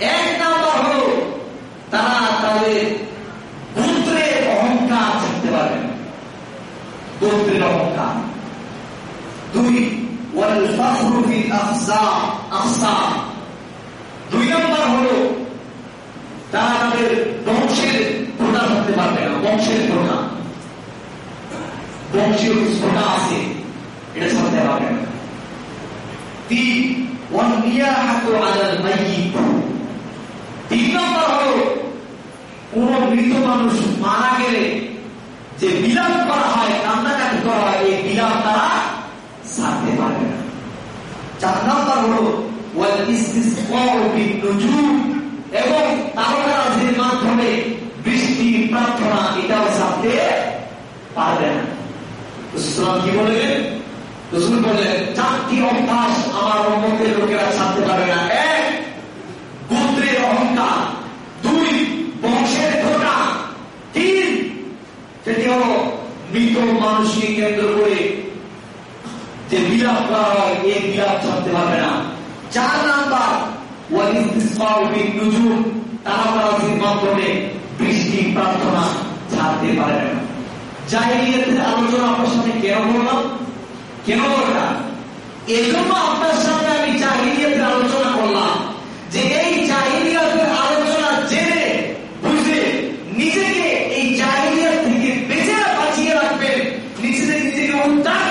এক নাম্বার হলো, তারা তাদের পুত্রের অহংকার থাকতে পারবে না। পুত্রের অহংকার। দুই দুই নম্বর হলো, তারা তাদের বংশের প্রধান থাকতে পারবে না, বংশের প্রধান কিছু প্রধান আছে, এটা ছাড়তে পারবে না। তিন নম্বর হলো কোন মৃত মানুষ মারা গেলে যে বিলাপ করা হয় কান্নাকাটি করা হয় এই বিলাপ তারা ছাড়তে পারবে না চার নম্বর হলো এবং তারকারাজির মাধ্যমে বৃষ্টি প্রার্থনা এটাও ছাড়তে পারবে না কি বললেন রসুল বললেন চারটি অভ্যাস আমার উম্মতের লোকেরা ছাড়তে পারবে না। এক, গোত্রের অহংকার। দুই, বংশের খোটা তিন সেটি হল মৃত মানুষকে কেন্দ্র করে যে বিলাপ করা হয় এই বিলাপ ছাড়তে পারবে না। চার নাম্বার নুজুম তারাবাজির মাধ্যমে বৃষ্টি প্রার্থনা ছাড়তে পারবে না। জাহিলিয়াতের আলোচনা আপনার সাথে কেন বললাম? কেন এজন্য আপনার আমি আলোচনা করলাম যে এই জাহিলিয়াতের আলোচনা জেনে, বুঝে নিজেকে এই থেকে বেঁচে বাঁচিয়ে রাখবেন, নিজেকে উদ্ধার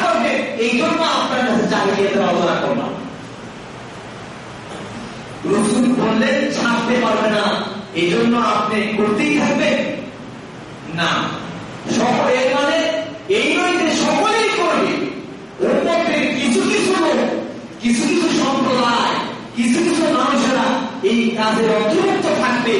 এই জন্য আপনার কাছে জাহিলিয়াতের আলোচনা করলাম। ছাড়তে পারবে না এই জন্য আপনি করতেই থাকবেন। না সকলে মানে এই নয় যে সকলেই করবে ওর মধ্যে কিছু কিছু লোক কিছু কিছু সম্প্রদায়, কিছু কিছু মানুষেরা এই কাজের অন্তর্ভুক্ত থাকবে,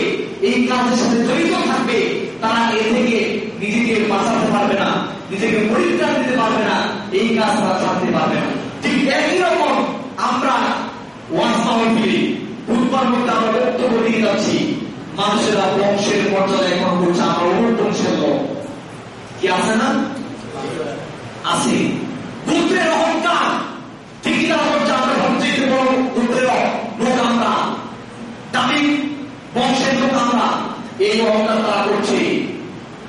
এই কাজের সাথে জড়িত থাকবে, তারা এ থেকে নিজেকে বাঁচাতে পারবে না, নিজেকে পরিত্রাণ দিতে পারবে না, এই কাজ তারা ছাড়তে পারবে না। ঠিক একই রকম আমরা বুধবার মধ্যে আমরা বক্তব্য দিয়ে যাচ্ছি, মানুষেরা বংশের এখন আমরা কি আছে না? আছে। পুত্রের অহংকার ঠিকই তারা হচ্ছে আমরা সবচেয়ে বড় পুত্রের লোক আমরা দামি বংশের লোক আমরা এই তারা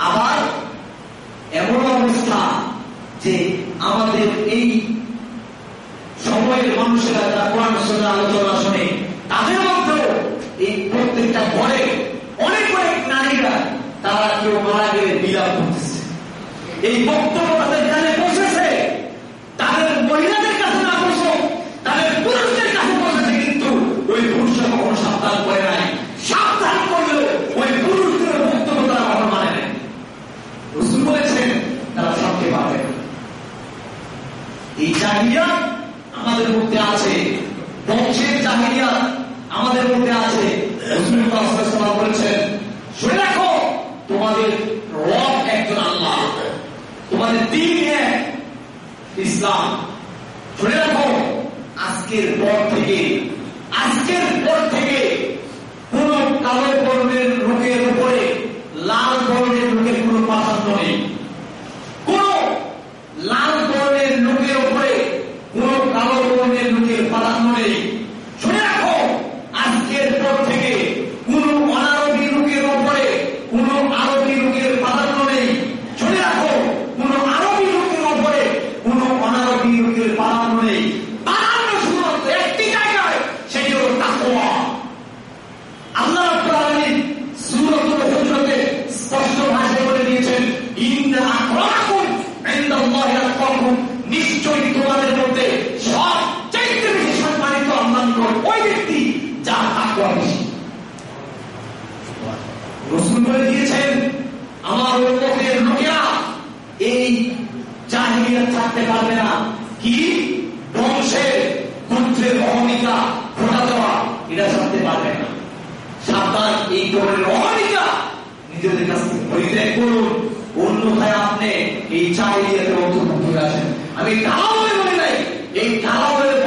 আবার এমন অবস্থা যে আমাদের এই সময়ের মানুষেরা যারা কোরআন সঙ্গে আলোচনা শুনে, তাদের মধ্যেও এই প্রত্যেকটা ঘরে অনেক অনেক নারীরা, তারা কেউ মারা গেলে বিলাপ করতেছে। এই বক্তব্য তাদের কানে বসেছে তাদের মহিলাদের কাছে না বসো তাদের পুরুষদের কাছে বসেছে কিন্তু ওই পুরুষরা কখনো সাবধান করে নাই সাবধান করলেও ওই পুরুষদের বক্তব্য তারা কখনো মানে নাই রসুল বলেছেন তারা সবকে পাবে না এই চাহিদা আমাদের মধ্যে আছে। বংশের চাহিদা আমাদের মধ্যে আছে। বলেছেন, শুনে রাখো, তোমাদের রব একজন আল্লাহ। তোমাদের দিন ইসলাম। শুনে রাখো, আজকের পর থেকে, আজকের পর থেকে কোন কালো বর্ণের লোকের উপরে লাল বর্ণের লোকের কোন প্রাধান্য নেই কোন লাল বর্ণের লোকের উপরে কোন কালো একটি জায়গায় সেটি আল্লাহ নিশ্চয়ই তোমাদের মধ্যে সবচেয়ে বেশি সম্মানিত আল্লাহর নিকট ওই ব্যক্তি যার তাকওয়া বেশি রসুল বলে দিয়েছেন আমার উন্মতের লোকেরা থাকতে পারবে না। কি? পুত্রের অহমিকা ঘটা দেওয়া, এটা জানতে পারবে না। সাবধান, এই ধরনের অহমিকা নিজেদের কাছ থেকে পরিত্যাগ করুন। অন্যথায় আপনি এই চাইলিয়াতে অন্তর্ভুক্ত আছেন আমি তাও বলে নাই, এই হার